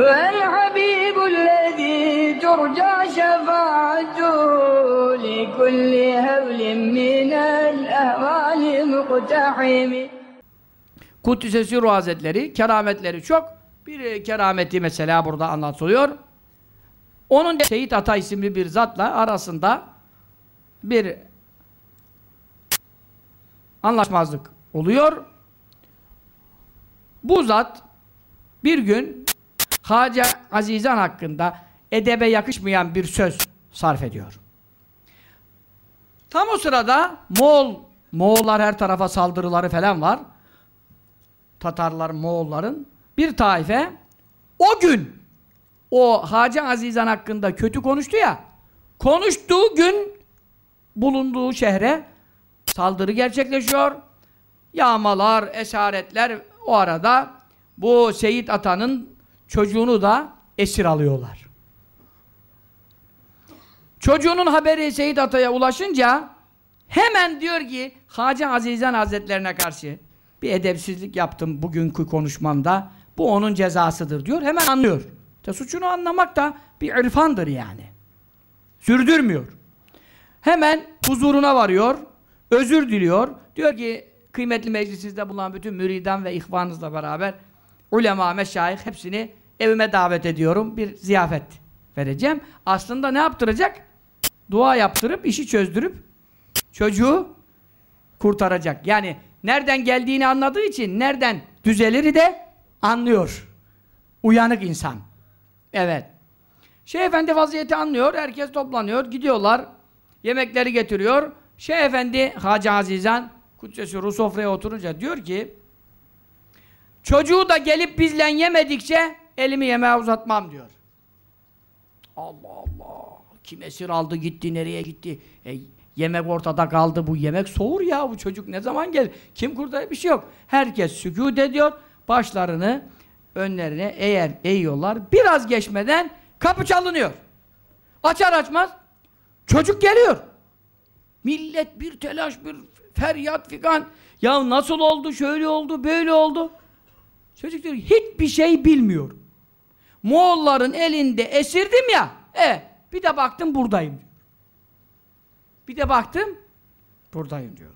هو الحبيب الذي ترجى شفاعته لكل هول من الأهوال مقتحم Kuddisesi Ruh Hazretleri, kerametleri çok. Bir e, kerameti mesela burada anlatılıyor. Onun da Seyit Ata isimli bir zatla arasında bir anlaşmazlık oluyor. Bu zat bir gün Hacı Azizan hakkında edebe yakışmayan bir söz sarf ediyor. Tam o sırada Moğol, Moğollar her tarafa saldırıları falan var. Tatarlar, Moğolların bir taife o gün o Hacı Azizan hakkında kötü konuştu ya konuştuğu gün bulunduğu şehre saldırı gerçekleşiyor. Yağmalar, esaretler o arada bu Seyit Ata'nın çocuğunu da esir alıyorlar. Çocuğunun haberi Seyit Ata'ya ulaşınca hemen diyor ki Hacı Azizan Hazretlerine karşı bir edepsizlik yaptım bugünkü konuşmamda. Bu onun cezasıdır diyor. Hemen anlıyor. İşte suçunu anlamak da bir irfandır yani. Sürdürmüyor. Hemen huzuruna varıyor. Özür diliyor. Diyor ki kıymetli meclisinizde bulunan bütün müridan ve ihvanınızla beraber ulema, meşayih hepsini evime davet ediyorum. Bir ziyafet vereceğim. Aslında ne yaptıracak? Dua yaptırıp, işi çözdürüp çocuğu kurtaracak. Yani nereden geldiğini anladığı için nereden düzelir de anlıyor. Uyanık insan. Evet. Şeyh Efendi vaziyeti anlıyor. Herkes toplanıyor. Gidiyorlar. Yemekleri getiriyor. Şeyh Efendi Hacı Azizan Kudsesi Ruh sofraya oturunca diyor ki çocuğu da gelip bizle yemedikçe elimi yemeğe uzatmam diyor. Allah Allah. Kim esir aldı gitti nereye gitti? E, yemek ortada kaldı bu yemek soğur ya bu çocuk ne zaman gelir? Kim kurtarır bir şey yok. Herkes sükût ediyor. Başlarını önlerine eğer eğiyorlar. Biraz geçmeden kapı çalınıyor. Açar açmaz çocuk geliyor. Millet bir telaş bir feryat figan. Ya nasıl oldu şöyle oldu böyle oldu. Çocuk diyor hiçbir şey bilmiyor. Moğolların elinde esirdim ya. E bir de baktım buradayım. Bir de baktım buradayım diyor.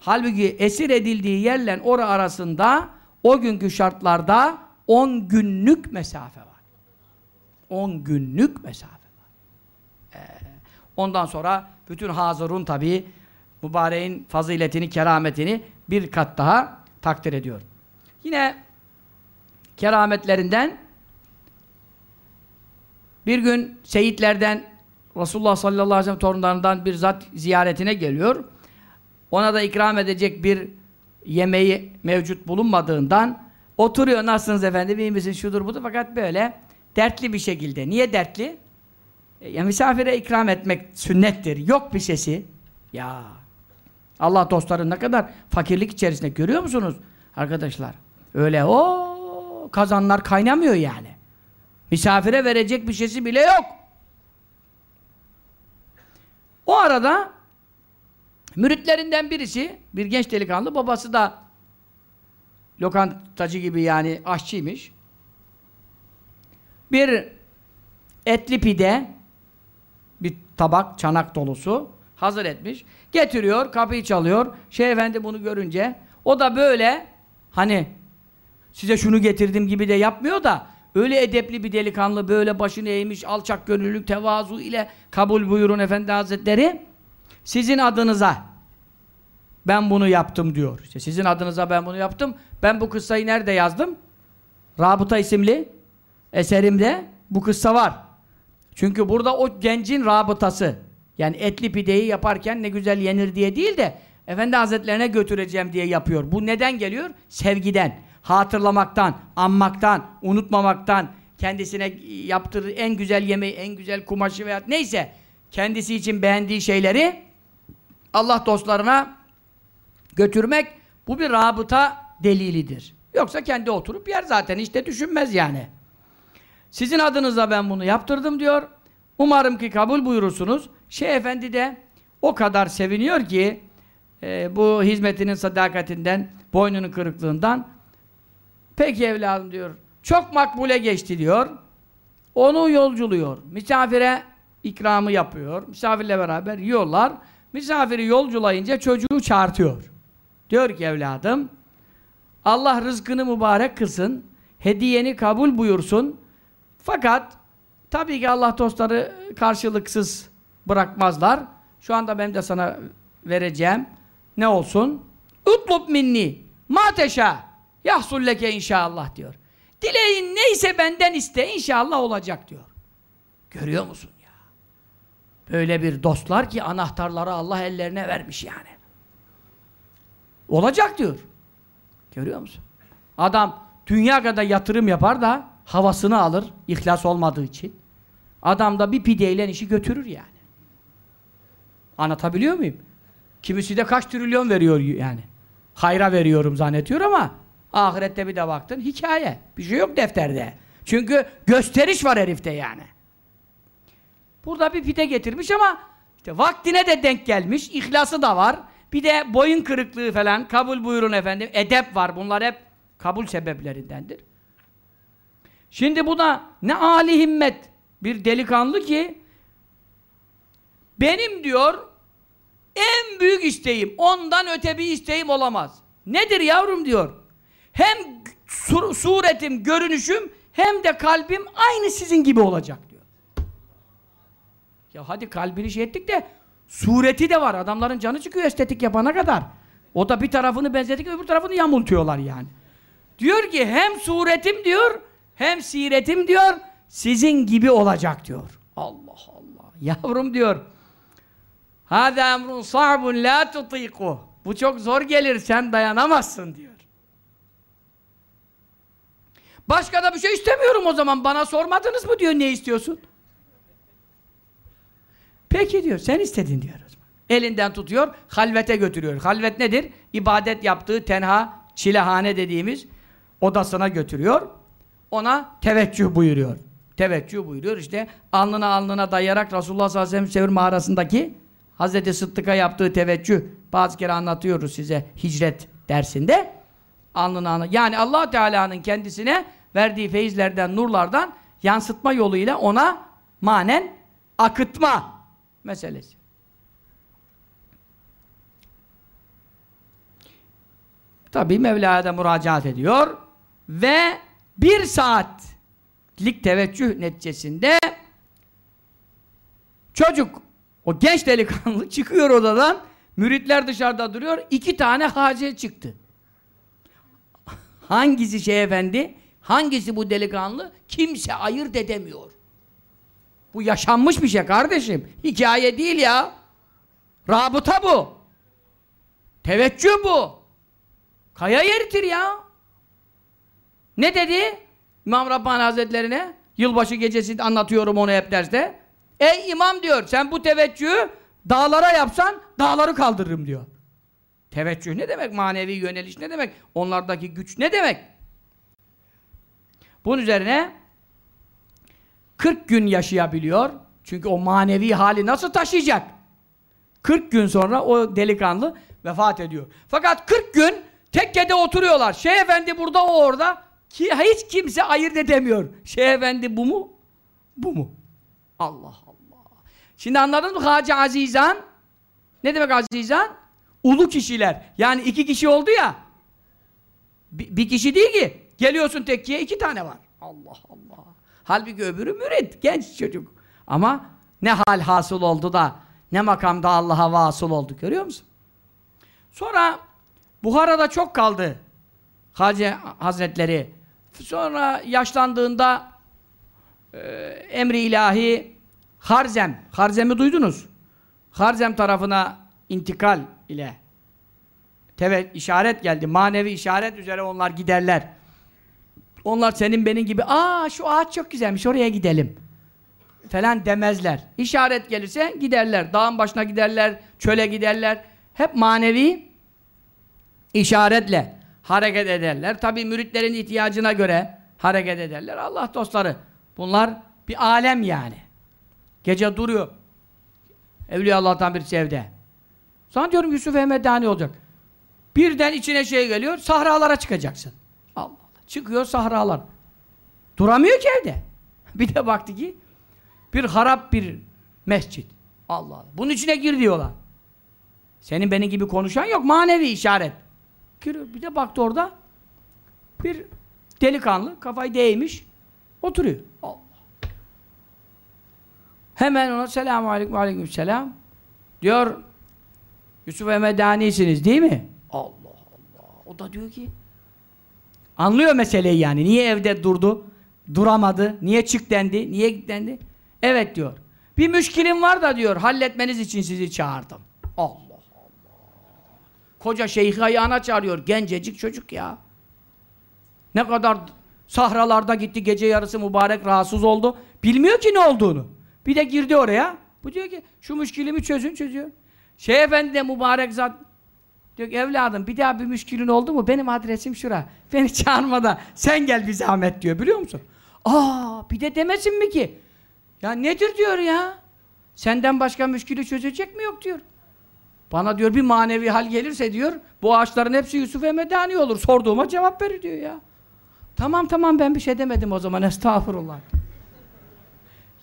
Halbuki esir edildiği yerle ora arasında o günkü şartlarda 10 günlük mesafe var. 10 günlük mesafe var. Ee, ondan sonra bütün hazırun tabi mübareğin faziletini, kerametini bir kat daha takdir ediyor. Yine kerametlerinden bir gün seyitlerden Resulullah sallallahu aleyhi ve sellem torunlarından bir zat ziyaretine geliyor. Ona da ikram edecek bir yemeği mevcut bulunmadığından oturuyor nasılsınız efendim iyi misin şudur budur fakat böyle dertli bir şekilde. Niye dertli? E, ya misafire ikram etmek sünnettir. Yok bir sesi. Ya Allah dostları ne kadar fakirlik içerisinde görüyor musunuz arkadaşlar? Öyle o kazanlar kaynamıyor yani. Misafire verecek bir şeysi bile yok. O arada müritlerinden birisi, bir genç delikanlı, babası da lokantacı gibi yani aşçıymış. Bir etli pide, bir tabak, çanak dolusu hazır etmiş. Getiriyor, kapıyı çalıyor. Şeyh efendi bunu görünce, o da böyle, hani size şunu getirdim gibi de yapmıyor da, öyle edepli bir delikanlı, böyle başını eğmiş, alçak gönüllülük, tevazu ile kabul buyurun efendi hazretleri. Sizin adınıza ben bunu yaptım diyor. İşte sizin adınıza ben bunu yaptım. Ben bu kıssayı nerede yazdım? Rabıta isimli eserimde bu kıssa var. Çünkü burada o gencin rabıtası. Yani etli pideyi yaparken ne güzel yenir diye değil de Efendi Hazretlerine götüreceğim diye yapıyor. Bu neden geliyor? Sevgiden, hatırlamaktan, anmaktan, unutmamaktan, kendisine yaptırdığı en güzel yemeği, en güzel kumaşı veya neyse kendisi için beğendiği şeyleri Allah dostlarına götürmek bu bir rabıta delilidir. Yoksa kendi oturup yer zaten de düşünmez yani. Sizin adınıza ben bunu yaptırdım diyor. Umarım ki kabul buyurursunuz. Şeyh Efendi de o kadar seviniyor ki e, bu hizmetinin sadakatinden, boynunun kırıklığından peki evladım diyor. Çok makbule geçti diyor. Onu yolculuyor. Misafire ikramı yapıyor. Misafirle beraber yiyorlar. Misafiri yolculayınca çocuğu çağırtıyor. Diyor ki evladım Allah rızkını mübarek kılsın. Hediyeni kabul buyursun. Fakat tabii ki Allah dostları karşılıksız bırakmazlar. Şu anda ben de sana vereceğim. Ne olsun? Utlub minni ma yahsulleke inşallah diyor. Dileğin neyse benden iste inşallah olacak diyor. Görüyor musun ya? Böyle bir dostlar ki anahtarları Allah ellerine vermiş yani. Olacak diyor. Görüyor musun? Adam dünya kadar yatırım yapar da havasını alır ihlas olmadığı için. Adam da bir pideyle işi götürür yani. Anlatabiliyor muyum? Kimisi de kaç trilyon veriyor yani. Hayra veriyorum zannediyor ama ahirette bir de baktın hikaye. Bir şey yok defterde. Çünkü gösteriş var herifte yani. Burada bir pide getirmiş ama işte vaktine de denk gelmiş. ihlası da var. Bir de boyun kırıklığı falan. Kabul buyurun efendim. Edep var. Bunlar hep kabul sebeplerindendir. Şimdi bu da ne âli himmet bir delikanlı ki benim diyor en büyük isteğim, ondan öte bir isteğim olamaz. Nedir yavrum diyor. Hem sur suretim, görünüşüm hem de kalbim aynı sizin gibi olacak diyor. Ya hadi kalbini şey ettik de sureti de var. Adamların canı çıkıyor estetik yapana kadar. O da bir tarafını benzedik öbür tarafını yamultuyorlar yani. Diyor ki hem suretim diyor hem siretim diyor sizin gibi olacak diyor. Allah Allah. Yavrum diyor. Hâzâ emrun sa'bun lâ tutîku. Bu çok zor gelir sen dayanamazsın diyor. Başka da bir şey istemiyorum o zaman. Bana sormadınız mı diyor ne istiyorsun? Peki diyor sen istedin diyor. Elinden tutuyor halvete götürüyor. Halvet nedir? İbadet yaptığı tenha çilehane dediğimiz odasına götürüyor. Ona teveccüh buyuruyor. Teveccüh buyuruyor işte alnına alnına dayayarak Resulullah sallallahu aleyhi ve sellem mağarasındaki Hazreti Sıddık'a yaptığı teveccüh bazı kere anlatıyoruz size hicret dersinde. Alnına alnına. Yani allah Teala'nın kendisine verdiği feyizlerden, nurlardan yansıtma yoluyla ona manen akıtma meselesi. Tabi Mevla'ya da müracaat ediyor ve bir saatlik teveccüh neticesinde çocuk o genç delikanlı çıkıyor odadan müritler dışarıda duruyor iki tane hace çıktı. Hangisi şey efendi? Hangisi bu delikanlı? Kimse ayırt edemiyor. Bu yaşanmış bir şey kardeşim. Hikaye değil ya. Rabıta bu. Teveccüh bu. Kaya yeritir ya. Ne dedi? İmam Rabbani Hazretlerine yılbaşı gecesi anlatıyorum onu hep derste. Ey imam diyor sen bu teveccühü dağlara yapsan dağları kaldırırım diyor. Teveccüh ne demek? Manevi yöneliş ne demek? Onlardaki güç ne demek? Bunun üzerine 40 gün yaşayabiliyor. Çünkü o manevi hali nasıl taşıyacak? 40 gün sonra o delikanlı vefat ediyor. Fakat 40 gün tekkede oturuyorlar. Şeyh efendi burada o orada. Ki hiç kimse ayırt edemiyor. Şeyh efendi bu mu? Bu mu? Allah Allah. Şimdi anladın mı Hacı Azizan? Ne demek Azizan? Ulu kişiler. Yani iki kişi oldu ya. Bir, bir kişi değil ki. Geliyorsun tekkiye iki tane var. Allah Allah. Halbuki öbürü mürit. Genç çocuk. Ama ne hal hasıl oldu da ne makamda Allah'a vasıl oldu. Görüyor musun? Sonra Buhara'da çok kaldı. Hacı Hazretleri. Sonra yaşlandığında e, emri ilahi Harzem. Harzem'i duydunuz. Harzem tarafına intikal ile tevet işaret geldi. Manevi işaret üzere onlar giderler. Onlar senin benim gibi aa şu ağaç çok güzelmiş oraya gidelim falan demezler. İşaret gelirse giderler. Dağın başına giderler, çöle giderler. Hep manevi işaretle hareket ederler. Tabi müritlerin ihtiyacına göre hareket ederler. Allah dostları. Bunlar bir alem yani. Gece duruyor. Evliya Allah'tan bir evde. Sana diyorum Yusuf Ehmedani olacak. Birden içine şey geliyor, sahralara çıkacaksın. Çıkıyor sahralar. Duramıyor ki evde. Bir de baktı ki bir harap bir mescit. Allah Allah. Bunun içine gir diyorlar. Senin benim gibi konuşan yok. Manevi işaret. Giriyor. Bir de baktı orada bir delikanlı kafayı değmiş oturuyor. Allah. Hemen ona selamun aleyküm aleyküm selam. Diyor Yusuf Emedani'siniz değil mi? Allah Allah. O da diyor ki anlıyor meseleyi yani. Niye evde durdu? Duramadı. Niye çık dendi? Niye git dendi? Evet diyor. Bir müşkilim var da diyor halletmeniz için sizi çağırdım. Allah Allah. Koca şeyhi ayağına çağırıyor. Gencecik çocuk ya. Ne kadar sahralarda gitti gece yarısı mübarek rahatsız oldu. Bilmiyor ki ne olduğunu. Bir de girdi oraya. Bu diyor ki şu müşkilimi çözün çözüyor. Şey efendi de mübarek zat diyor ki evladım bir daha bir müşkilin oldu mu benim adresim şura. Beni çağırma da sen gel bir zahmet diyor biliyor musun? Aa bir de demesin mi ki? Ya nedir diyor ya? Senden başka müşkili çözecek mi yok diyor. Bana diyor bir manevi hal gelirse diyor bu ağaçların hepsi Yusuf Emedani olur. Sorduğuma cevap verir diyor ya. Tamam tamam ben bir şey demedim o zaman estağfurullah.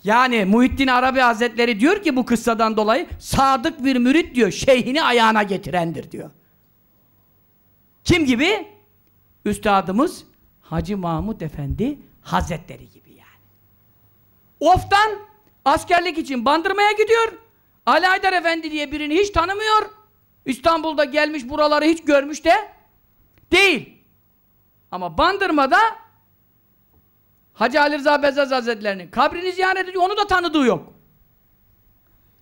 Yani Muhittin Arabi Hazretleri diyor ki bu kıssadan dolayı sadık bir mürit diyor şeyhini ayağına getirendir diyor. Kim gibi? Üstadımız Hacı Mahmud Efendi Hazretleri gibi yani. Of'tan askerlik için Bandırma'ya gidiyor. Ali Haydar Efendi diye birini hiç tanımıyor. İstanbul'da gelmiş buraları hiç görmüş de değil. Ama Bandırma'da Hacı Ali Rıza Bezaz Hazretleri'nin kabrini ziyaret ediyor. Onu da tanıdığı yok.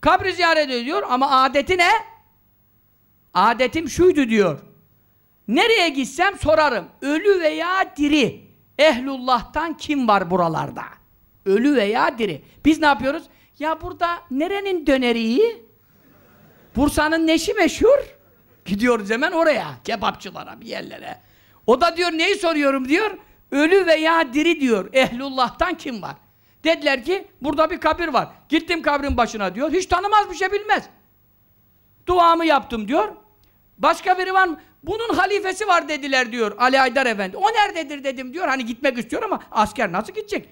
Kabri ziyaret ediyor ama adeti ne? Adetim şuydu diyor. Nereye gitsem sorarım. Ölü veya diri. Ehlullah'tan kim var buralarda? Ölü veya diri. Biz ne yapıyoruz? Ya burada nerenin döneri iyi? Bursa'nın neşi meşhur? Gidiyoruz hemen oraya. Kebapçılara, bir yerlere. O da diyor neyi soruyorum diyor. Ölü veya diri diyor. Ehlullah'tan kim var? Dediler ki burada bir kabir var. Gittim kabrin başına diyor. Hiç tanımaz bir şey bilmez. Duamı yaptım diyor. Başka biri var mı? Bunun halifesi var dediler diyor Ali Aydar Efendi. O nerededir dedim diyor. Hani gitmek istiyor ama asker nasıl gidecek?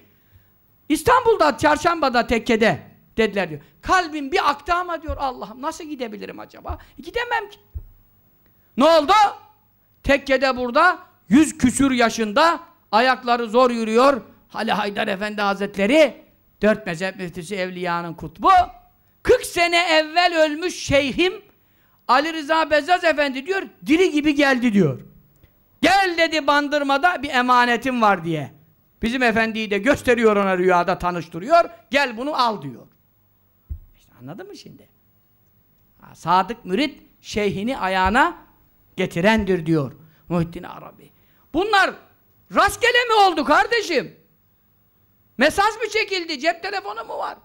İstanbul'da, Çarşamba'da, tekkede dediler diyor. Kalbim bir aktı ama diyor Allah'ım nasıl gidebilirim acaba? Gidemem ki. Ne oldu? Tekkede burada yüz küsür yaşında ayakları zor yürüyor. Ali Haydar Efendi Hazretleri dört mezhep müftüsü evliyanın kutbu 40 sene evvel ölmüş şeyhim Ali Rıza Bezzaz Efendi diyor diri gibi geldi diyor. Gel dedi bandırmada bir emanetim var diye. Bizim efendiyi de gösteriyor ona rüyada tanıştırıyor. Gel bunu al diyor. İşte anladın mı şimdi? Ha, sadık mürit şeyhini ayağına getirendir diyor Muhittin Arabi. Bunlar rastgele mi oldu kardeşim? Mesaj mı çekildi? Cep telefonu mu var?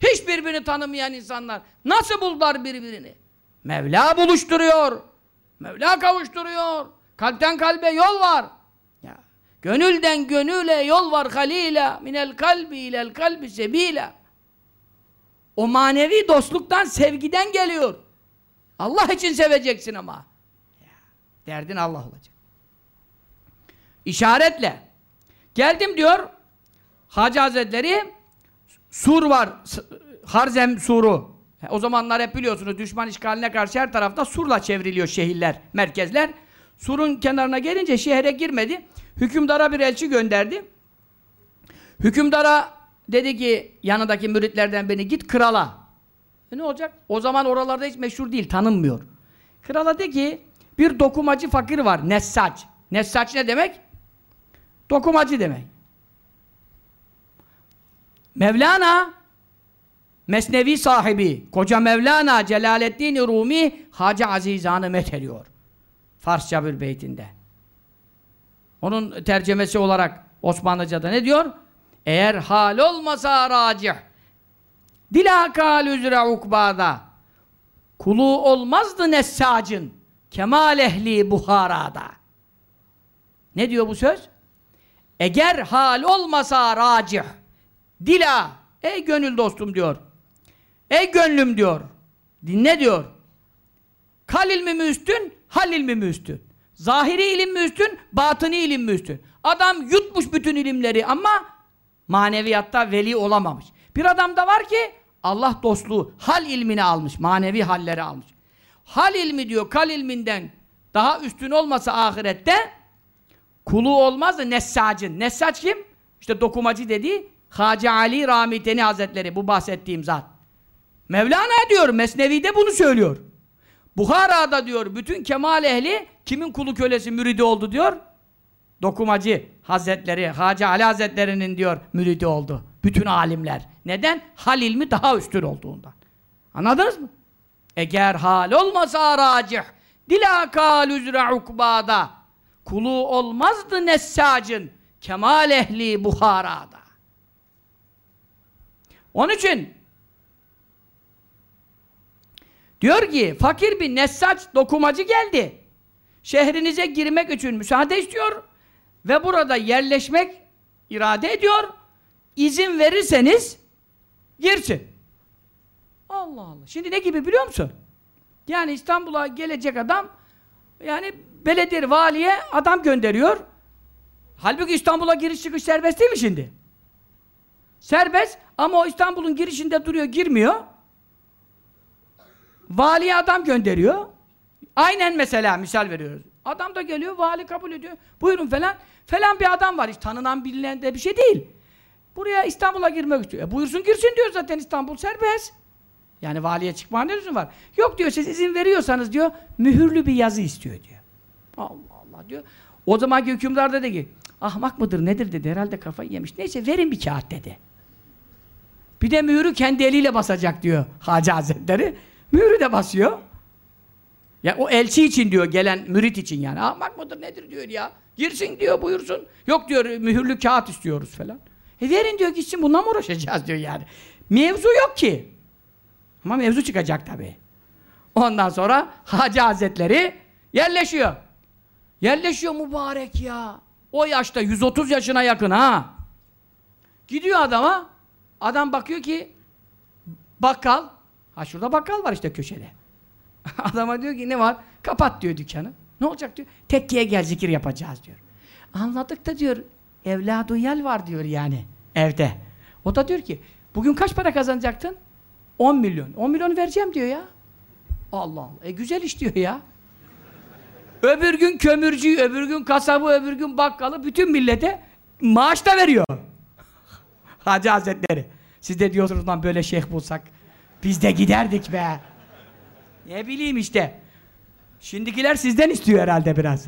Hiç birbirini tanımayan insanlar nasıl buldular birbirini? Mevla buluşturuyor. Mevla kavuşturuyor. Kalpten kalbe yol var. Ya. Gönülden gönüle yol var halila. Minel kalbi ilel kalbi sebila. O manevi dostluktan, sevgiden geliyor. Allah için seveceksin ama. Ya. Derdin Allah olacak. İşaretle. Geldim diyor Hacı Hazretleri sur var. Harzem suru. O zamanlar hep biliyorsunuz düşman işgaline karşı her tarafta surla çevriliyor şehirler, merkezler. Surun kenarına gelince şehre girmedi. Hükümdara bir elçi gönderdi. Hükümdara dedi ki yanındaki müritlerden beni git krala. E ne olacak? O zaman oralarda hiç meşhur değil, tanınmıyor. Krala de ki bir dokumacı fakir var, nessaç. Nessaç ne demek? Dokumacı demek. Mevlana Mesnevi sahibi, koca Mevlana Celaleddin Rumi Hacı Azizan'ı methediyor. Farsça bir beytinde. Onun tercemesi olarak Osmanlıca'da ne diyor? Eğer hal olmasa racih dilakal üzre ukbada kulu olmazdı nessacın kemal ehli Buhara'da. Ne diyor bu söz? Eğer hal olmasa racih dila ey gönül dostum diyor Ey gönlüm diyor. Dinle diyor. Kal ilmi mi üstün, hal ilmi mi üstün? Zahiri ilim mi üstün, batıni ilim mi üstün? Adam yutmuş bütün ilimleri ama maneviyatta veli olamamış. Bir adam da var ki Allah dostluğu, hal ilmini almış, manevi halleri almış. Hal ilmi diyor, kal ilminden daha üstün olmasa ahirette kulu olmaz da nessacın. Nessac kim? İşte dokumacı dediği Hacı Ali Ramiteni Hazretleri bu bahsettiğim zat. Mevlana diyor, Mesnevi'de bunu söylüyor. Buhara'da diyor, bütün kemal ehli kimin kulu kölesi müridi oldu diyor? Dokumacı Hazretleri, Hacı Ali Hazretleri'nin diyor müridi oldu. Bütün alimler. Neden? Hal ilmi daha üstün olduğundan. Anladınız mı? Eğer hal olmasa racih, dilakal üzre ukbada, kulu olmazdı nessacın, kemal ehli Buhara'da. Onun için diyor ki fakir bir nessaç dokumacı geldi. Şehrinize girmek için müsaade istiyor ve burada yerleşmek irade ediyor. İzin verirseniz girsin. Allah Allah. Şimdi ne gibi biliyor musun? Yani İstanbul'a gelecek adam yani belediye valiye adam gönderiyor. Halbuki İstanbul'a giriş çıkış serbest değil mi şimdi? Serbest ama o İstanbul'un girişinde duruyor, girmiyor. Valiye adam gönderiyor. Aynen mesela misal veriyoruz. Adam da geliyor, vali kabul ediyor. Buyurun falan. Falan bir adam var. Hiç tanınan bilinen de bir şey değil. Buraya İstanbul'a girmek istiyor. E buyursun girsin diyor zaten İstanbul serbest. Yani valiye çıkma ne lüzum var? Yok diyor siz izin veriyorsanız diyor mühürlü bir yazı istiyor diyor. Allah Allah diyor. O zamanki hükümdar dedi ki ahmak mıdır nedir dedi herhalde kafayı yemiş. Neyse verin bir kağıt dedi. Bir de mühürü kendi eliyle basacak diyor Hacı Hazretleri. Mühürü de basıyor. Ya o elçi için diyor gelen mürit için yani. Ahmak mıdır nedir diyor ya. Girsin diyor buyursun. Yok diyor mühürlü kağıt istiyoruz falan. E verin diyor gitsin bununla mı uğraşacağız diyor yani. Mevzu yok ki. Ama mevzu çıkacak tabii. Ondan sonra Hacı Hazretleri yerleşiyor. Yerleşiyor mübarek ya. O yaşta 130 yaşına yakın ha. Gidiyor adama. Adam bakıyor ki bakkal. Ha şurada bakkal var işte köşede. Adama diyor ki ne var? Kapat diyor dükkanı. Ne olacak diyor. Tekkiye gel zikir yapacağız diyor. Anladık da diyor evladı yel var diyor yani evde. O da diyor ki bugün kaç para kazanacaktın? 10 milyon. 10 milyonu vereceğim diyor ya. Allah Allah. E güzel iş diyor ya. Öbür gün kömürcüyü, öbür gün kasabı, öbür gün bakkalı bütün millete maaş da veriyor. Hacı Hazretleri. Siz de diyorsunuz lan böyle şeyh bulsak biz de giderdik be. Ne bileyim işte. Şimdikiler sizden istiyor herhalde biraz.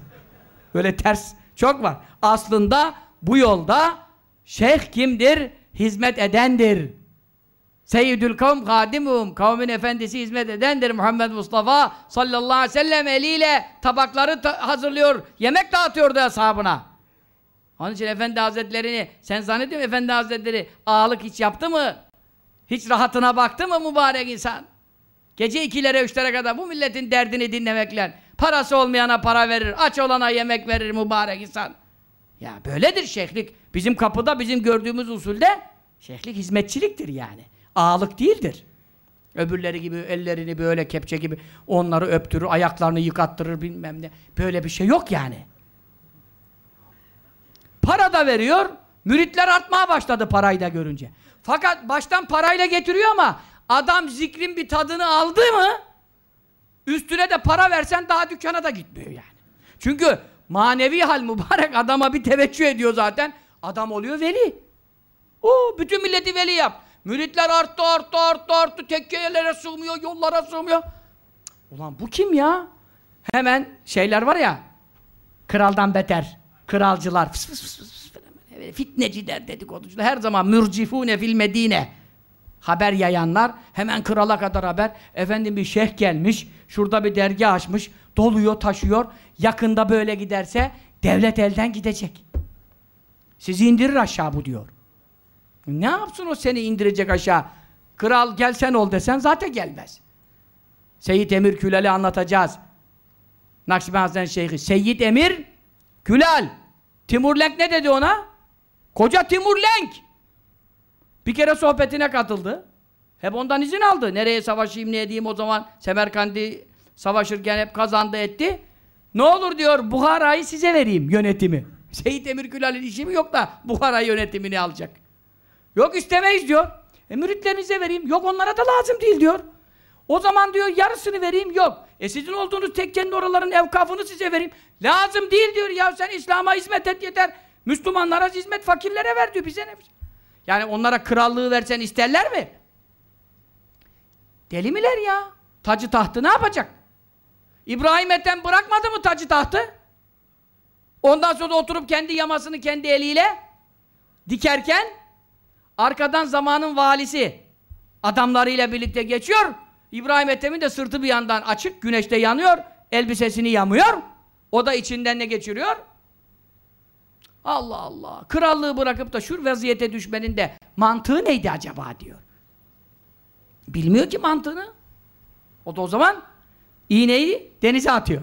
Böyle ters çok var. Aslında bu yolda şeyh kimdir? Hizmet edendir. Seyyidül kavm hadimum. Kavmin efendisi hizmet edendir. Muhammed Mustafa sallallahu aleyhi ve sellem eliyle tabakları ta hazırlıyor. Yemek dağıtıyordu ashabına. Onun için Efendi Hazretlerini sen zannediyor musun Efendi Hazretleri ağalık hiç yaptı mı? Hiç rahatına baktı mı mübarek insan? Gece ikilere üçlere kadar bu milletin derdini dinlemekle parası olmayana para verir, aç olana yemek verir mübarek insan. Ya böyledir şeyhlik. Bizim kapıda bizim gördüğümüz usulde şeyhlik hizmetçiliktir yani. Ağalık değildir. Öbürleri gibi ellerini böyle kepçe gibi onları öptürür, ayaklarını yıkattırır bilmem ne. Böyle bir şey yok yani. Para da veriyor, müritler artmaya başladı parayı da görünce. Fakat baştan parayla getiriyor ama adam zikrin bir tadını aldı mı üstüne de para versen daha dükkana da gitmiyor yani. Çünkü manevi hal mübarek adama bir teveccüh ediyor zaten. Adam oluyor veli. O bütün milleti veli yap. Müritler arttı arttı arttı arttı tekkeyelere sığmıyor yollara sığmıyor. Ulan bu kim ya? Hemen şeyler var ya kraldan beter. Kralcılar. Fıs fıs fıs fıs. Fitneciler dedikoducular. Her zaman mürcifune fil medine. Haber yayanlar. Hemen krala kadar haber. Efendim bir şeyh gelmiş. Şurada bir dergah açmış. Doluyor taşıyor. Yakında böyle giderse devlet elden gidecek. Sizi indirir aşağı bu diyor. Ne yapsın o seni indirecek aşağı? Kral gelsen ol desen zaten gelmez. Seyyid Emir Külal'i anlatacağız. Nakşibend Hazretleri Şeyhi. Seyyid Emir Külal. Timur Lenk ne dedi ona? Koca Timur Lenk. Bir kere sohbetine katıldı. Hep ondan izin aldı. Nereye savaşayım, ne edeyim o zaman. Semerkandi savaşırken hep kazandı etti. Ne olur diyor Buhara'yı size vereyim yönetimi. Seyit Emirgülal'in işi mi yok da Buhara yönetimini alacak. Yok istemeyiz diyor. E müritlerinize vereyim. Yok onlara da lazım değil diyor. O zaman diyor yarısını vereyim. Yok. E sizin olduğunuz tekkenin oraların evkafını size vereyim. Lazım değil diyor. Ya sen İslam'a hizmet et yeter. Müslümanlara hizmet fakirlere ver diyor. Bize ne? Yani onlara krallığı versen isterler mi? Deli miler ya? Tacı tahtı ne yapacak? İbrahim Ethem bırakmadı mı tacı tahtı? Ondan sonra oturup kendi yamasını kendi eliyle dikerken arkadan zamanın valisi adamlarıyla birlikte geçiyor. İbrahim Ethem'in de sırtı bir yandan açık, güneşte yanıyor, elbisesini yamıyor. O da içinden ne geçiriyor? Allah Allah! Krallığı bırakıp da şu vaziyete düşmenin de mantığı neydi acaba diyor. Bilmiyor ki mantığını. O da o zaman iğneyi denize atıyor.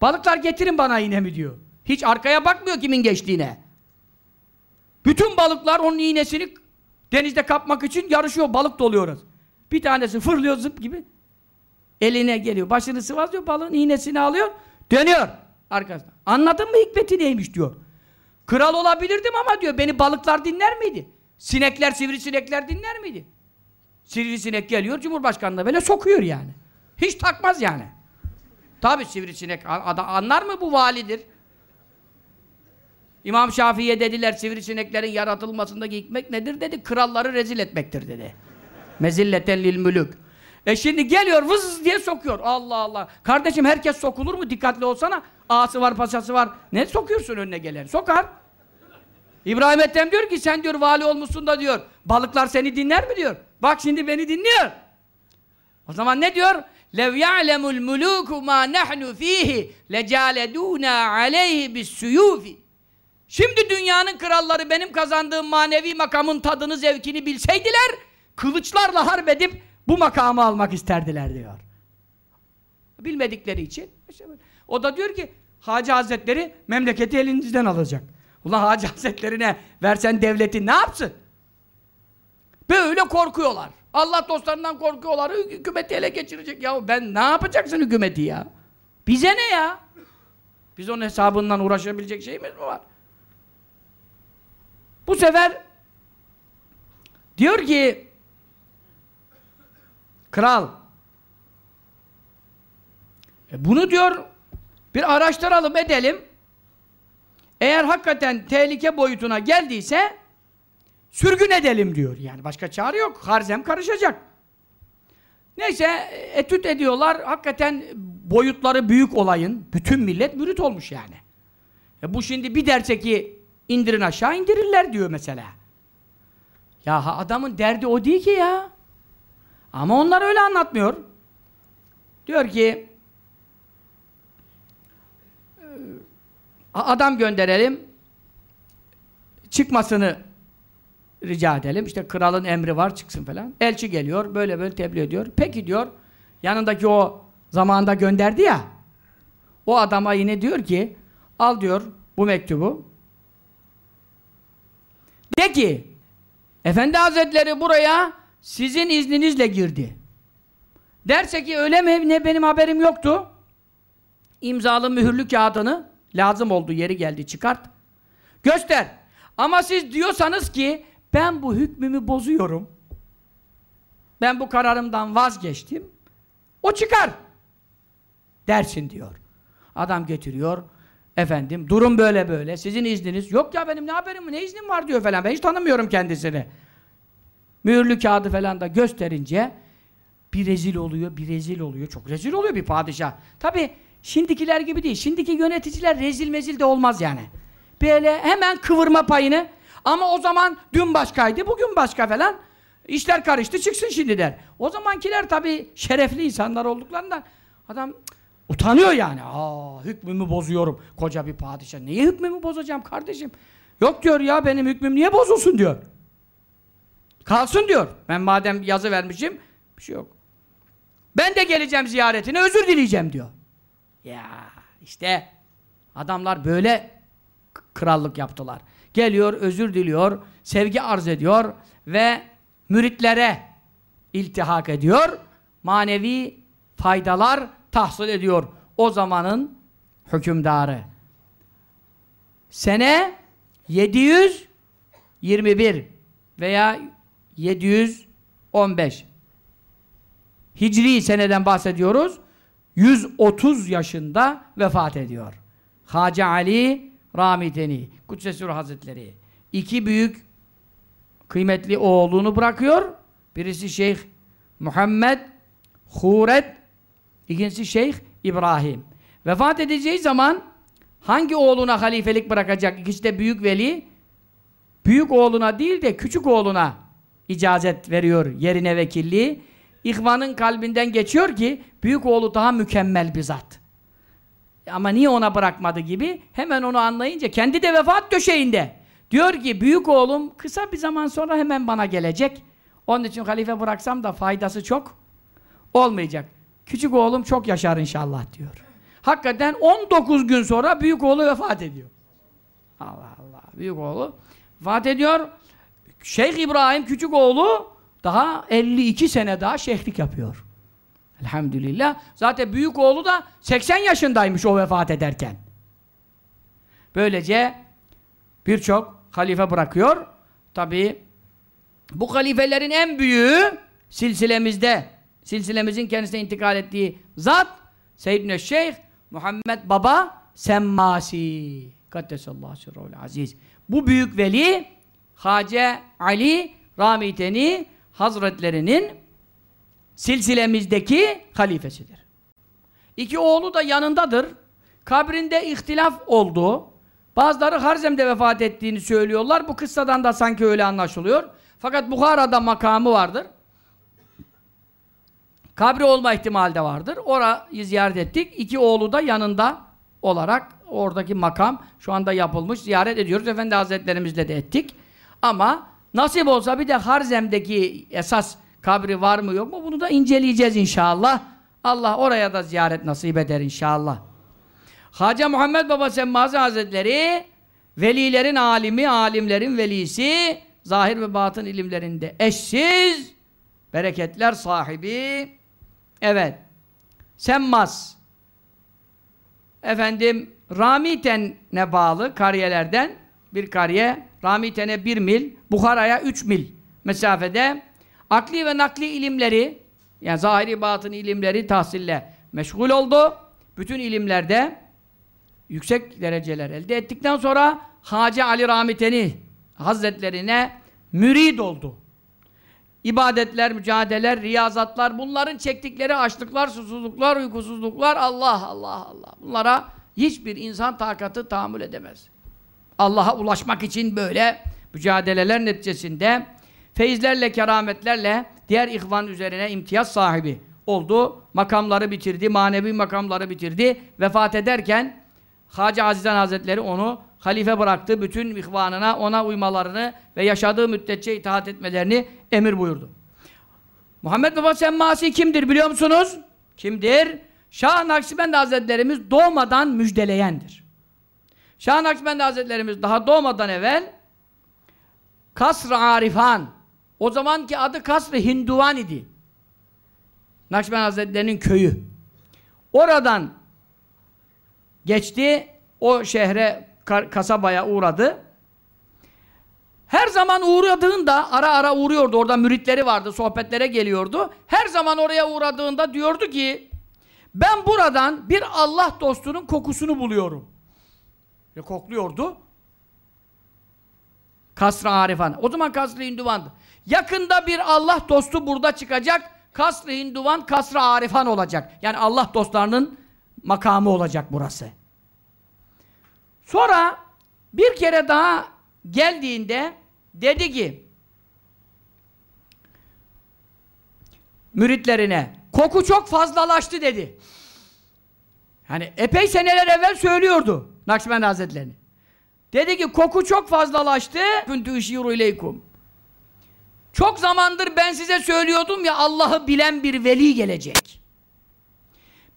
Balıklar getirin bana iğnemi diyor. Hiç arkaya bakmıyor kimin geçtiğine. Bütün balıklar onun iğnesini denizde kapmak için yarışıyor, balık doluyoruz. Bir tanesi fırlıyor zıp gibi. Eline geliyor, başını sıvazlıyor, balığın iğnesini alıyor, dönüyor arkasına. Anladın mı hikmeti neymiş diyor. Kral olabilirdim ama diyor, beni balıklar dinler miydi? Sinekler, sivrisinekler dinler miydi? Sivrisinek geliyor, Cumhurbaşkanı'na böyle sokuyor yani. Hiç takmaz yani. Tabi sivrisinek, anlar mı bu validir? İmam Şafii'ye dediler sivrisineklerin yaratılmasındaki hikmet nedir dedi. Kralları rezil etmektir dedi. Mezilleten lil mülük. E şimdi geliyor vız diye sokuyor. Allah Allah. Kardeşim herkes sokulur mu? Dikkatli olsana. Ağası var, paşası var. Ne sokuyorsun önüne gelen? Sokar. İbrahim Ethem diyor ki sen diyor vali olmuşsun da diyor. Balıklar seni dinler mi diyor. Bak şimdi beni dinliyor. O zaman ne diyor? لَوْ يَعْلَمُ الْمُلُوكُ مَا نَحْنُ ف۪يهِ لَجَالَدُونَا عَلَيْهِ بِالسُّيُوفِ Şimdi dünyanın kralları benim kazandığım manevi makamın tadını, zevkini bilseydiler, kılıçlarla harp edip bu makamı almak isterdiler diyor. Bilmedikleri için. O da diyor ki, Hacı Hazretleri memleketi elinizden alacak. Ulan Hacı Hazretlerine versen devleti ne yapsın? Böyle korkuyorlar. Allah dostlarından korkuyorlar. Hükümeti ele geçirecek. Ya ben ne yapacaksın hükümeti ya? Bize ne ya? Biz onun hesabından uğraşabilecek şeyimiz mi var? Bu sefer diyor ki kral e bunu diyor bir araştıralım edelim eğer hakikaten tehlike boyutuna geldiyse sürgün edelim diyor. Yani başka çare yok. Harzem karışacak. Neyse etüt ediyorlar. Hakikaten boyutları büyük olayın. Bütün millet mürit olmuş yani. E bu şimdi bir derse ki indirin aşağı indirirler diyor mesela. Ya adamın derdi o değil ki ya. Ama onlar öyle anlatmıyor. Diyor ki adam gönderelim çıkmasını rica edelim. İşte kralın emri var çıksın falan. Elçi geliyor böyle böyle tebliğ ediyor. Peki diyor yanındaki o zamanında gönderdi ya o adama yine diyor ki al diyor bu mektubu de ki Efendi Hazretleri buraya sizin izninizle girdi. Derse ki öyle mi? Ne benim haberim yoktu. İmzalı mühürlü kağıdını lazım olduğu yeri geldi çıkart. Göster. Ama siz diyorsanız ki ben bu hükmümü bozuyorum. Ben bu kararımdan vazgeçtim. O çıkar. Dersin diyor. Adam getiriyor. Efendim durum böyle böyle. Sizin izniniz. Yok ya benim ne haberim ne iznim var diyor falan. Ben hiç tanımıyorum kendisini. Mühürlü kağıdı falan da gösterince bir rezil oluyor, bir rezil oluyor. Çok rezil oluyor bir padişah. Tabi şimdikiler gibi değil. Şimdiki yöneticiler rezil mezil de olmaz yani. Böyle hemen kıvırma payını ama o zaman dün başkaydı, bugün başka falan. İşler karıştı, çıksın şimdi der. O zamankiler tabi şerefli insanlar olduklarından adam utanıyor yani. Aa, hükmümü bozuyorum koca bir padişah. Niye hükmümü bozacağım kardeşim? Yok diyor ya benim hükmüm niye bozulsun diyor. Kalsın diyor. Ben madem yazı vermişim bir şey yok. Ben de geleceğim ziyaretine özür dileyeceğim diyor. Ya işte adamlar böyle krallık yaptılar. Geliyor, özür diliyor, sevgi arz ediyor ve müritlere iltihak ediyor. Manevi faydalar tahsil ediyor. O zamanın hükümdarı. Sene 721 veya 715 Hicri seneden bahsediyoruz. 130 yaşında vefat ediyor. Hacı Ali Ramiteni Kudsesur Hazretleri. İki büyük kıymetli oğlunu bırakıyor. Birisi Şeyh Muhammed Huret ikincisi Şeyh İbrahim. Vefat edeceği zaman hangi oğluna halifelik bırakacak? İkisi de büyük veli. Büyük oğluna değil de küçük oğluna icazet veriyor yerine vekilliği. İhvanın kalbinden geçiyor ki büyük oğlu daha mükemmel bir zat. Ama niye ona bırakmadı gibi hemen onu anlayınca kendi de vefat döşeğinde. Diyor ki büyük oğlum kısa bir zaman sonra hemen bana gelecek. Onun için halife bıraksam da faydası çok olmayacak. Küçük oğlum çok yaşar inşallah diyor. Hakikaten 19 gün sonra büyük oğlu vefat ediyor. Allah Allah. Büyük oğlu vefat ediyor. Şeyh İbrahim küçük oğlu daha 52 sene daha şeyhlik yapıyor. Elhamdülillah. Zaten büyük oğlu da 80 yaşındaymış o vefat ederken. Böylece birçok halife bırakıyor. Tabi bu halifelerin en büyüğü silsilemizde, silsilemizin kendisine intikal ettiği zat Seyyidine Şeyh Muhammed Baba Semmasi. Kaddesallahu sirruhul aziz. Bu büyük veli Hace Ali Ramiteni Hazretlerinin silsilemizdeki halifesidir. İki oğlu da yanındadır. Kabrinde ihtilaf oldu. Bazıları Harzem'de vefat ettiğini söylüyorlar. Bu kıssadan da sanki öyle anlaşılıyor. Fakat Bukhara'da makamı vardır. Kabri olma ihtimali de vardır. Orayı ziyaret ettik. İki oğlu da yanında olarak oradaki makam şu anda yapılmış. Ziyaret ediyoruz. Efendi Hazretlerimizle de ettik. Ama nasip olsa bir de Harzem'deki esas kabri var mı yok mu bunu da inceleyeceğiz inşallah. Allah oraya da ziyaret nasip eder inşallah. Hacı Muhammed Baba Semmazi Hazretleri velilerin alimi, alimlerin velisi, zahir ve batın ilimlerinde eşsiz bereketler sahibi. Evet. Semmaz. Efendim Ramiten'e bağlı kariyelerden bir kariye. Ramiten'e bir mil, Bukhara'ya üç mil mesafede akli ve nakli ilimleri yani zahiri batın ilimleri tahsille meşgul oldu. Bütün ilimlerde yüksek dereceler elde ettikten sonra Hacı Ali Ramiteni Hazretlerine mürid oldu. İbadetler, mücadeleler, riyazatlar, bunların çektikleri açlıklar, susuzluklar, uykusuzluklar Allah Allah Allah. Bunlara hiçbir insan takatı tahammül edemez. Allah'a ulaşmak için böyle mücadeleler neticesinde feyizlerle, kerametlerle diğer ihvan üzerine imtiyaz sahibi oldu. Makamları bitirdi, manevi makamları bitirdi. Vefat ederken Hacı Azizan Hazretleri onu halife bıraktı. Bütün ihvanına ona uymalarını ve yaşadığı müddetçe itaat etmelerini emir buyurdu. Muhammed Baba Semmasi kimdir biliyor musunuz? Kimdir? Şah Nakşibendi Hazretlerimiz doğmadan müjdeleyendir. Şah Nakşibendi Hazretlerimiz daha doğmadan evvel Kasr-ı Arifan o zamanki adı Kasr-ı Hinduvan idi. Nakşibendi Hazretleri'nin köyü. Oradan geçti. O şehre, kasabaya uğradı. Her zaman uğradığında, ara ara uğruyordu. Orada müritleri vardı, sohbetlere geliyordu. Her zaman oraya uğradığında diyordu ki ben buradan bir Allah dostunun kokusunu buluyorum. Ve kokluyordu. Kasr-ı Arifan. O zaman Kasr-ı Hinduvan'dı. Yakında bir Allah dostu burada çıkacak. Kasr-ı Hinduvan, Kasr-ı Arifan olacak. Yani Allah dostlarının makamı olacak burası. Sonra bir kere daha geldiğinde dedi ki müritlerine koku çok fazlalaştı dedi. Yani epey seneler evvel söylüyordu Nakşibendi Hazretlerini. Dedi ki koku çok fazlalaştı. Kuntu işiru ileykum. Çok zamandır ben size söylüyordum ya Allah'ı bilen bir veli gelecek.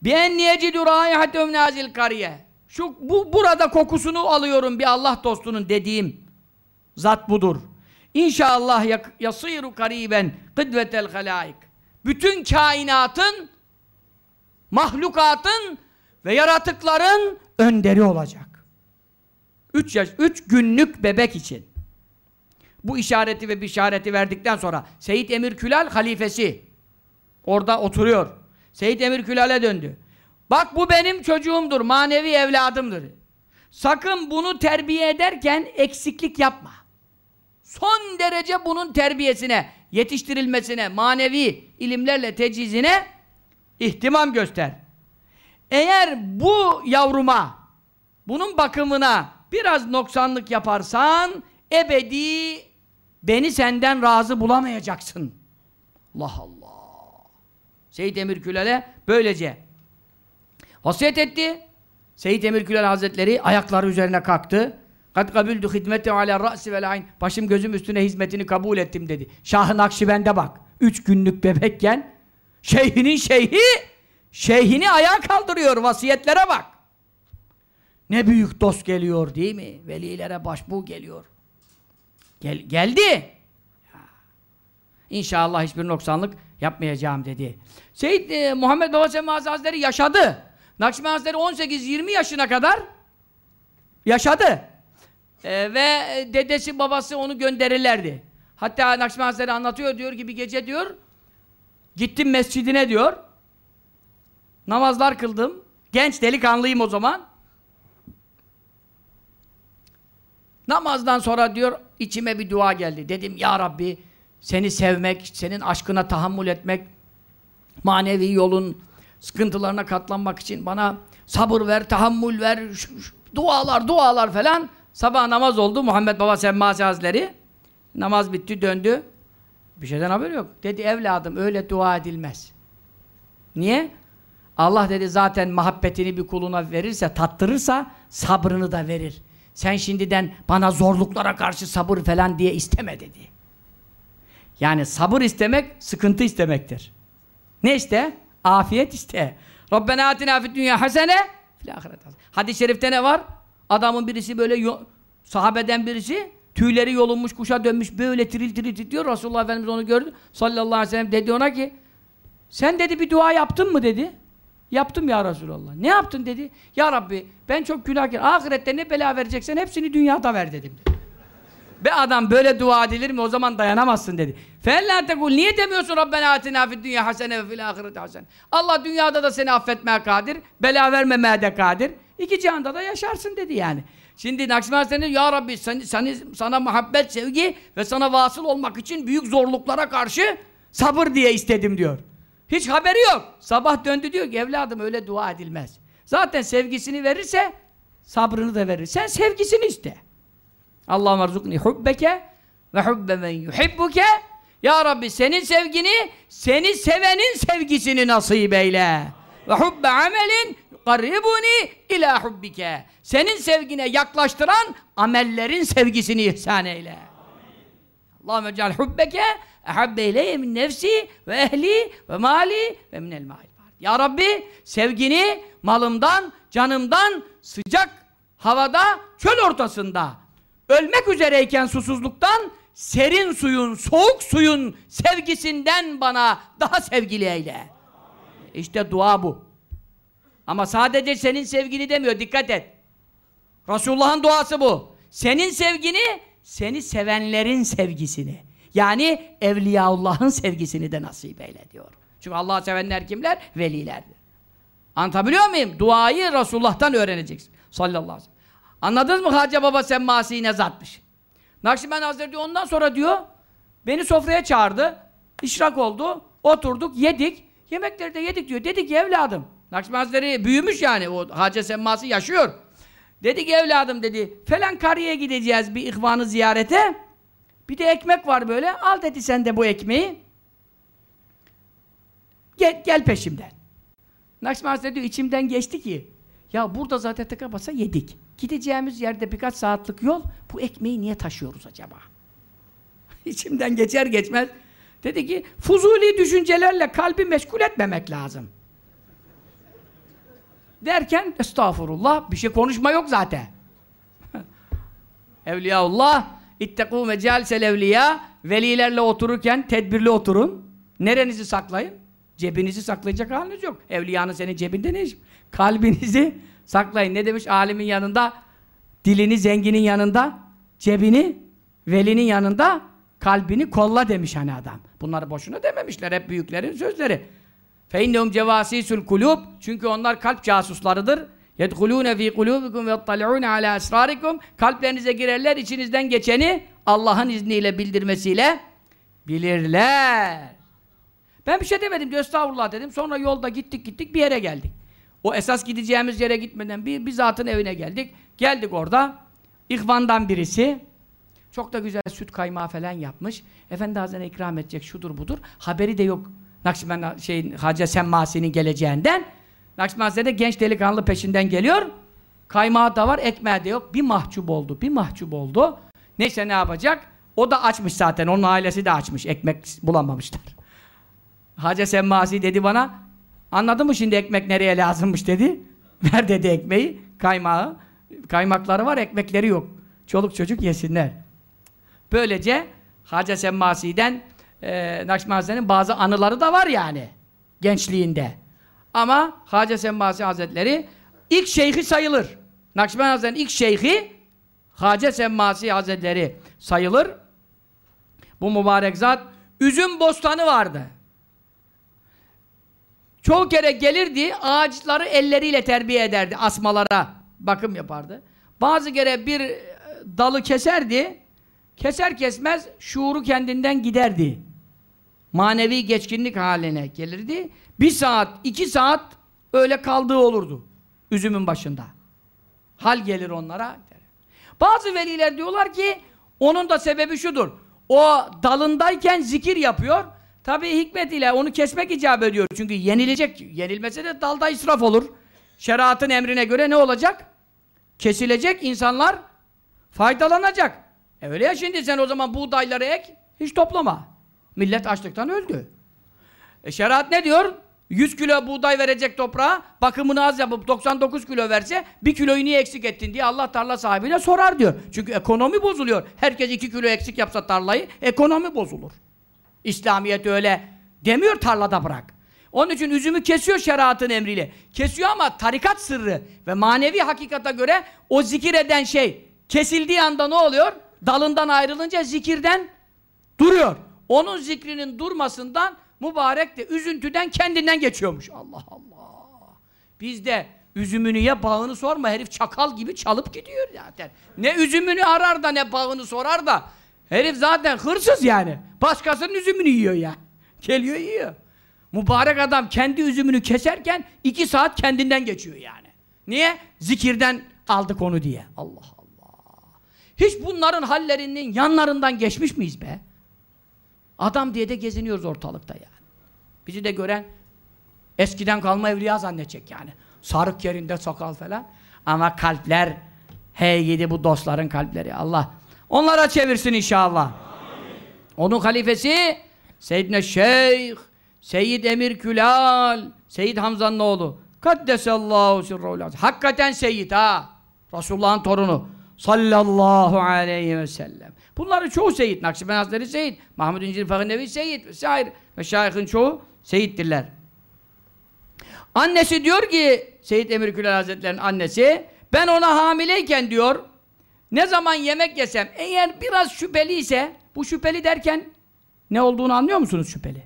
Ben niyecidu raihatü nazil kariye. Şu bu burada kokusunu alıyorum bir Allah dostunun dediğim zat budur. İnşallah yasiru kariben kıdvetel halaik. Bütün kainatın mahlukatın ve yaratıkların önderi olacak. 3 yaş, 3 günlük bebek için. Bu işareti ve bişareti verdikten sonra Seyyid Emir Külal halifesi orada oturuyor. Seyyid Emir Külal'e döndü. Bak bu benim çocuğumdur, manevi evladımdır. Sakın bunu terbiye ederken eksiklik yapma. Son derece bunun terbiyesine, yetiştirilmesine, manevi ilimlerle tecizine ihtimam göster. Eğer bu yavruma, bunun bakımına biraz noksanlık yaparsan ebedi beni senden razı bulamayacaksın. Allah Allah. Seyyid Emir Külal'e böylece vasiyet etti. Seyyid Emir Külal Hazretleri ayakları üzerine kalktı. Kad kabüldü hidmeti ala ra'si vel ayn. Başım gözüm üstüne hizmetini kabul ettim dedi. Şah-ı Nakşibend'e bak. Üç günlük bebekken şeyhinin şeyhi şeyhini ayağa kaldırıyor. Vasiyetlere bak. Ne büyük dost geliyor değil mi? Velilere başbuğ geliyor. Gel, geldi. İnşallah hiçbir noksanlık yapmayacağım dedi. Seyyid e, Muhammed Baba Semmaz Hazretleri yaşadı. Nakşibendi Hazretleri 18-20 yaşına kadar yaşadı. E, ve dedesi babası onu gönderirlerdi. Hatta Nakşibendi Hazretleri anlatıyor diyor ki bir gece diyor gittim mescidine diyor namazlar kıldım. Genç delikanlıyım o zaman. Namazdan sonra diyor içime bir dua geldi. Dedim ya Rabbi seni sevmek, senin aşkına tahammül etmek, manevi yolun sıkıntılarına katlanmak için bana sabır ver, tahammül ver, dualar, dualar falan. Sabah namaz oldu Muhammed Baba Semmasi Hazretleri. Namaz bitti, döndü. Bir şeyden haber yok. Dedi evladım öyle dua edilmez. Niye? Allah dedi zaten muhabbetini bir kuluna verirse, tattırırsa sabrını da verir. Sen şimdiden bana zorluklara karşı sabır falan diye isteme dedi. Yani sabır istemek sıkıntı istemektir. Ne iste? Afiyet iste. Rabbena atina fid dünya hasene fil ahiret. Hadis-i şerifte ne var? Adamın birisi böyle sahabeden birisi tüyleri yolunmuş, kuşa dönmüş böyle tiril tiril titriyor. Resulullah Efendimiz onu gördü. Sallallahu aleyhi ve sellem dedi ona ki sen dedi bir dua yaptın mı dedi. Yaptım ya Resulallah. Ne yaptın dedi. Ya Rabbi ben çok günahkar. Ahirette ne bela vereceksen hepsini dünyada ver dedim. Dedi. Be adam böyle dua edilir mi? O zaman dayanamazsın dedi. Fella tekul niye demiyorsun Rabbena atina fid dünya hasene ve fil ahireti hasene. Allah dünyada da seni affetmeye kadir, bela vermemeye de kadir. İki cihanda da yaşarsın dedi yani. Şimdi Nakşibendi Hazretleri ya Rabbi seni, seni, sana muhabbet, sevgi ve sana vasıl olmak için büyük zorluklara karşı sabır diye istedim diyor. Hiç haberi yok. Sabah döndü diyor ki evladım öyle dua edilmez. Zaten sevgisini verirse sabrını da verir. Sen sevgisini iste. Allahümme erzukni hubbeke ve hubbe men yuhibbuke Ya Rabbi senin sevgini seni sevenin sevgisini nasip eyle. Ve hubbe amelin yukarribuni ila hubbike. Senin sevgine yaklaştıran amellerin sevgisini ihsan eyle. Allahümme ecel hubbeke ehabbe ileyye min nefsi ve ehli ve mali ve minel mal. Ya Rabbi sevgini malımdan, canımdan, sıcak havada, çöl ortasında ölmek üzereyken susuzluktan serin suyun, soğuk suyun sevgisinden bana daha sevgili eyle. İşte dua bu. Ama sadece senin sevgini demiyor, dikkat et. Resulullah'ın duası bu. Senin sevgini, seni sevenlerin sevgisini. Yani Evliyaullah'ın sevgisini de nasip eyle diyor. Çünkü Allah'ı sevenler kimler? Velilerdir. Anlatabiliyor muyum? Duayı Resulullah'tan öğreneceksin. Sallallahu aleyhi ve sellem. Anladınız mı Hacı Baba Semmasi'yi ne zatmış? Nakşibendi Hazretleri ondan sonra diyor, beni sofraya çağırdı, işrak oldu, oturduk, yedik, yemekleri de yedik diyor. Dedi ki evladım, Nakşibendi Hazretleri büyümüş yani, o Hacı Semmasi yaşıyor. Dedi ki evladım dedi, falan karıya gideceğiz bir ihvanı ziyarete, bir de ekmek var böyle, al dedi sen de bu ekmeği, gel, gel peşimden. Nakşibendi Hazretleri diyor, içimden geçti ki, ya burada zaten tıka basa yedik. Gideceğimiz yerde birkaç saatlik yol, bu ekmeği niye taşıyoruz acaba? İçimden geçer geçmez. Dedi ki, fuzuli düşüncelerle kalbi meşgul etmemek lazım. Derken, estağfurullah, bir şey konuşma yok zaten. Evliyaullah, ittekû mecalisel evliya, velilerle otururken tedbirli oturun. Nerenizi saklayın? Cebinizi saklayacak haliniz yok. Evliyanın senin cebinde ne iş? Kalbinizi saklayın. Ne demiş alimin yanında? Dilini zenginin yanında, cebini velinin yanında, kalbini kolla demiş hani adam. Bunları boşuna dememişler hep büyüklerin sözleri. فَاِنَّهُمْ جَوَاسِيسُ الْقُلُوبِ Çünkü onlar kalp casuslarıdır. يَدْخُلُونَ ف۪ي قُلُوبِكُمْ وَيَطَّلِعُونَ عَلَى أَسْرَارِكُمْ Kalplerinize girerler, içinizden geçeni Allah'ın izniyle bildirmesiyle bilirler. Ben bir şey demedim diyor, estağfurullah dedim. Sonra yolda gittik gittik bir yere geldik. O esas gideceğimiz yere gitmeden bir, bir zatın evine geldik. Geldik orada. İhvandan birisi. Çok da güzel süt kaymağı falan yapmış. Efendi Hazretleri ikram edecek şudur budur. Haberi de yok. Nakşibend şey Hacı Semmasi'nin geleceğinden. Nakşibend Hazretleri genç delikanlı peşinden geliyor. Kaymağı da var, ekmeği de yok. Bir mahcup oldu, bir mahcup oldu. Neyse ne yapacak? O da açmış zaten. Onun ailesi de açmış. Ekmek bulamamışlar. Hacı Semmasi dedi bana. Anladın mı şimdi ekmek nereye lazımmış dedi. Ver dedi ekmeği, kaymağı. Kaymakları var, ekmekleri yok. Çoluk çocuk yesinler. Böylece Hacı Semmasi'den e, Nakşibendi bazı anıları da var yani. Gençliğinde. Ama Hacı Semmasi Hazretleri ilk şeyhi sayılır. Nakşibendi Hazretleri'nin ilk şeyhi Hacı Semmasi Hazretleri sayılır. Bu mübarek zat üzüm bostanı vardı. Çoğu kere gelirdi, ağaçları elleriyle terbiye ederdi, asmalara bakım yapardı. Bazı kere bir dalı keserdi, keser kesmez şuuru kendinden giderdi. Manevi geçkinlik haline gelirdi. Bir saat, iki saat öyle kaldığı olurdu üzümün başında. Hal gelir onlara. Bazı veliler diyorlar ki onun da sebebi şudur. O dalındayken zikir yapıyor. Tabii hikmetiyle onu kesmek icap ediyor. Çünkü yenilecek. Yenilmese de dalda israf olur. Şeriatın emrine göre ne olacak? Kesilecek insanlar faydalanacak. E öyle ya şimdi sen o zaman buğdayları ek, hiç toplama. Millet açlıktan öldü. E şeriat ne diyor? 100 kilo buğday verecek toprağa, bakımını az yapıp 99 kilo verse, bir kiloyu niye eksik ettin diye Allah tarla sahibine sorar diyor. Çünkü ekonomi bozuluyor. Herkes 2 kilo eksik yapsa tarlayı, ekonomi bozulur. İslamiyet öyle demiyor tarlada bırak. Onun için üzümü kesiyor şeriatın emriyle. Kesiyor ama tarikat sırrı ve manevi hakikata göre o zikir eden şey kesildiği anda ne oluyor? Dalından ayrılınca zikirden duruyor. Onun zikrinin durmasından mübarek de üzüntüden kendinden geçiyormuş. Allah Allah. Bizde üzümünü ya bağını sorma herif çakal gibi çalıp gidiyor zaten. Ne üzümünü arar da ne bağını sorar da herif zaten hırsız yani. Başkasının üzümünü yiyor yani. Geliyor yiyor. Mübarek adam kendi üzümünü keserken iki saat kendinden geçiyor yani. Niye? Zikirden aldık onu diye. Allah Allah. Hiç bunların hallerinin yanlarından geçmiş miyiz be? Adam diye de geziniyoruz ortalıkta yani. Bizi de gören eskiden kalma evliya zannedecek yani. Sarık yerinde sakal falan. Ama kalpler hey gidi bu dostların kalpleri. Allah onlara çevirsin inşallah. Onun halifesi Seyyidine Şeyh Seyyid Emir Külal Seyyid Hamza'nın oğlu Kaddesallahu sirruhu Hakikaten Seyyid ha. Resulullah'ın torunu. Sallallahu aleyhi ve sellem. Bunların çoğu Seyyid. Nakşibend Hazretleri Seyyid. Mahmud İncil Fahri Seyyid. Vesaire. Meşayihin çoğu Seyyiddirler. Annesi diyor ki Seyyid Emir Külal Hazretleri'nin annesi ben ona hamileyken diyor ne zaman yemek yesem eğer biraz şüpheli ise bu şüpheli derken ne olduğunu anlıyor musunuz şüpheli?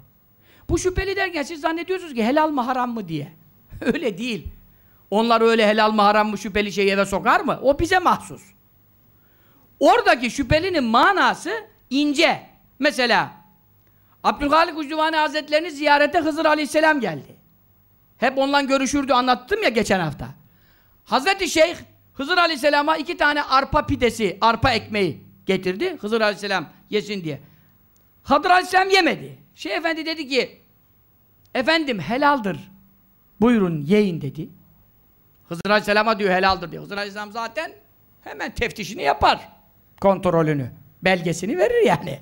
Bu şüpheli derken siz zannediyorsunuz ki helal mı haram mı diye. öyle değil. Onlar öyle helal mı haram mı şüpheli şeyi eve sokar mı? O bize mahsus. Oradaki şüphelinin manası ince. Mesela Abdülhalik Ucduvani Hazretlerini ziyarete Hızır Aleyhisselam geldi. Hep onunla görüşürdü anlattım ya geçen hafta. Hazreti Şeyh Hızır Aleyhisselam'a iki tane arpa pidesi, arpa ekmeği getirdi. Hızır Aleyhisselam yesin diye. Hızır Aleyhisselam yemedi. Şeyh Efendi dedi ki Efendim helaldir. Buyurun yiyin dedi. Hızır Aleyhisselam'a diyor helaldir diyor. Hızır Aleyhisselam zaten hemen teftişini yapar. Kontrolünü. Belgesini verir yani.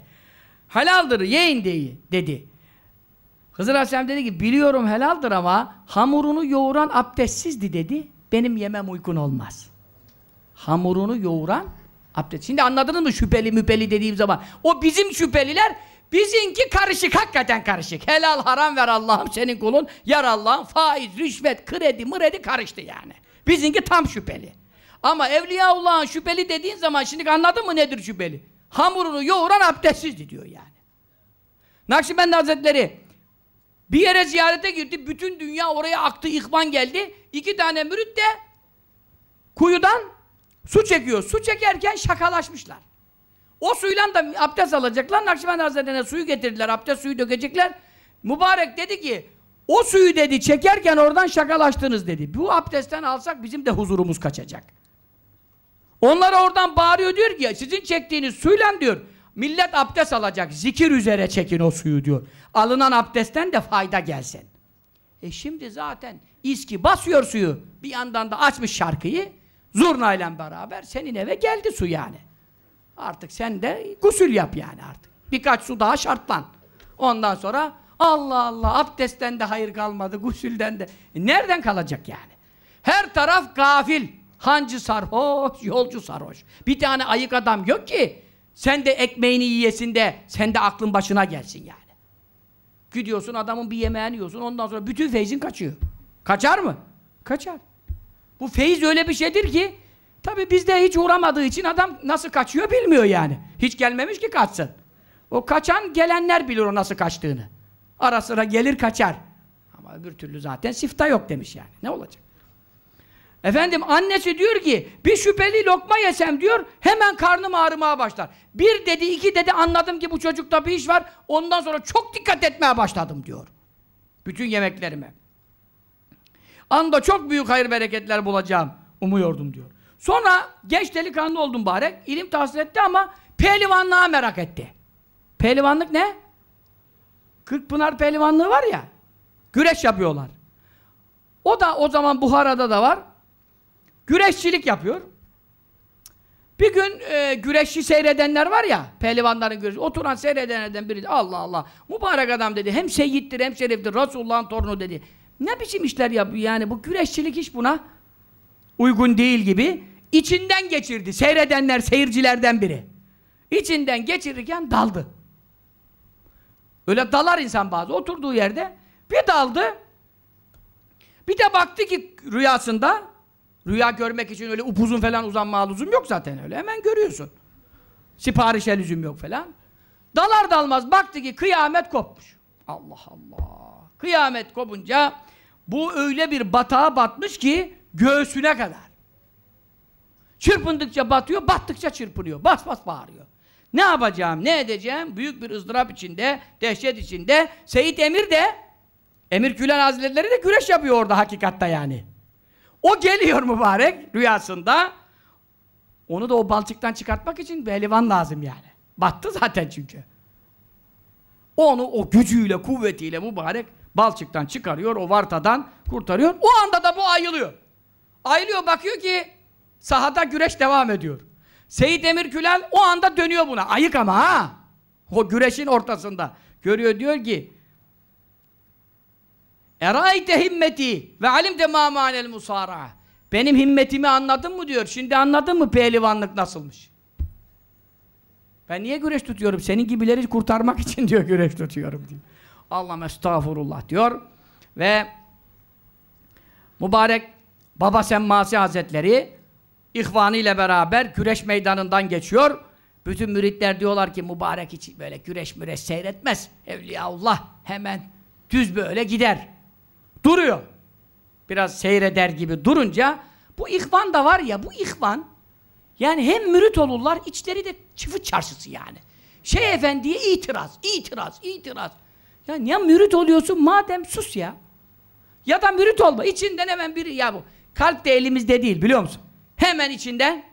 Helaldir yiyin diye dedi. Hızır Aleyhisselam dedi ki biliyorum helaldir ama hamurunu yoğuran abdestsizdi dedi. Benim yemem uygun olmaz. Hamurunu yoğuran abdest. Şimdi anladınız mı şüpheli müpeli dediğim zaman? O bizim şüpheliler Bizinki karışık, hakikaten karışık. Helal haram ver Allah'ım senin kulun. Yar Allah'ım faiz, rüşvet, kredi, mıredi karıştı yani. Bizimki tam şüpheli. Ama Evliyaullah'ın şüpheli dediğin zaman şimdi anladın mı nedir şüpheli? Hamurunu yoğuran abdestsizdi diyor yani. Nakşibendi Hazretleri bir yere ziyarete girdi. Bütün dünya oraya aktı. ihvan geldi. İki tane mürit de kuyudan su çekiyor. Su çekerken şakalaşmışlar. O suyla da abdest alacaklar. Nakşibendi Hazretleri'ne suyu getirdiler. Abdest suyu dökecekler. Mübarek dedi ki o suyu dedi çekerken oradan şakalaştınız dedi. Bu abdestten alsak bizim de huzurumuz kaçacak. Onlara oradan bağırıyor diyor ki sizin çektiğiniz suyla diyor millet abdest alacak. Zikir üzere çekin o suyu diyor. Alınan abdestten de fayda gelsin. E şimdi zaten iski basıyor suyu. Bir yandan da açmış şarkıyı. Zurnayla beraber senin eve geldi su yani. Artık sen de gusül yap yani artık. Birkaç su daha şartlan. Ondan sonra Allah Allah abdestten de hayır kalmadı, gusülden de. E nereden kalacak yani? Her taraf gafil. Hancı sarhoş, yolcu sarhoş. Bir tane ayık adam yok ki sen de ekmeğini yiyesin de sen de aklın başına gelsin yani. Gidiyorsun adamın bir yemeğini yiyorsun ondan sonra bütün feyzin kaçıyor. Kaçar mı? Kaçar. Bu feyiz öyle bir şeydir ki tabi bizde hiç uğramadığı için adam nasıl kaçıyor bilmiyor yani. Hiç gelmemiş ki kaçsın. O kaçan gelenler bilir o nasıl kaçtığını. Ara sıra gelir kaçar. Ama öbür türlü zaten sifta yok demiş yani. Ne olacak? Efendim annesi diyor ki bir şüpheli lokma yesem diyor hemen karnım ağrımaya başlar. Bir dedi iki dedi anladım ki bu çocukta bir iş var ondan sonra çok dikkat etmeye başladım diyor. Bütün yemeklerime. Anda çok büyük hayır bereketler bulacağım umuyordum diyor. Sonra genç delikanlı oldum bari. ilim tahsil etti ama pehlivanlığa merak etti. Pehlivanlık ne? Kırkpınar pehlivanlığı var ya. Güreş yapıyorlar. O da o zaman Buhara'da da var. Güreşçilik yapıyor. Bir gün e, güreşçi seyredenler var ya, pehlivanların güreşi, oturan seyredenlerden biri Allah Allah, mübarek adam dedi, hem seyyittir hem şeriftir, Resulullah'ın torunu dedi. Ne biçim işler yapıyor yani, bu güreşçilik hiç buna uygun değil gibi. içinden geçirdi, seyredenler, seyircilerden biri. İçinden geçirirken daldı. Öyle dalar insan bazı, oturduğu yerde bir daldı, bir de baktı ki rüyasında, rüya görmek için öyle upuzun falan uzanma lüzum yok zaten öyle. Hemen görüyorsun. Siparişe lüzum yok falan. Dalar dalmaz baktı ki kıyamet kopmuş. Allah Allah. Kıyamet kopunca bu öyle bir batağa batmış ki göğsüne kadar. Çırpındıkça batıyor, battıkça çırpınıyor. Bas bas bağırıyor. Ne yapacağım, ne edeceğim? Büyük bir ızdırap içinde, dehşet içinde. Seyit Emir de Emir Gülen Hazretleri de güreş yapıyor orada hakikatta yani. O geliyor mübarek rüyasında. Onu da o balçıktan çıkartmak için pehlivan lazım yani. Battı zaten çünkü. Onu o gücüyle, kuvvetiyle mübarek balçıktan çıkarıyor, o vartadan kurtarıyor. O anda da bu ayılıyor. Ayılıyor bakıyor ki sahada güreş devam ediyor. Seyit Emir Külal o anda dönüyor buna. Ayık ama ha. O güreşin ortasında. Görüyor diyor ki Eraite himmeti ve alimte ma manel musara. Benim himmetimi anladın mı diyor. Şimdi anladın mı pehlivanlık nasılmış? Ben niye güreş tutuyorum? Senin gibileri kurtarmak için diyor güreş tutuyorum diyor. Allah estağfurullah diyor. Ve mübarek Baba Semmasi Hazretleri ihvanı ile beraber güreş meydanından geçiyor. Bütün müritler diyorlar ki mübarek hiç böyle güreş müreş seyretmez. Evliyaullah hemen düz böyle gider. Duruyor. Biraz seyreder gibi durunca bu ihvan da var ya bu ihvan yani hem mürit olurlar içleri de çıfıt çarşısı yani. Şey efendiye itiraz, itiraz, itiraz. Ya niye mürit oluyorsun madem sus ya. Ya da mürit olma. içinden hemen biri ya bu. Kalp de elimizde değil biliyor musun? Hemen içinden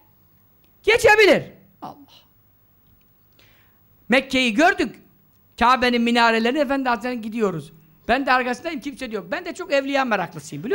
geçebilir. Allah. Mekke'yi gördük. Kabe'nin minarelerine Efendi Hazretleri'ne gidiyoruz. Ben de arkasındayım kimse diyor. Ben de çok evliya meraklısıyım biliyor musun?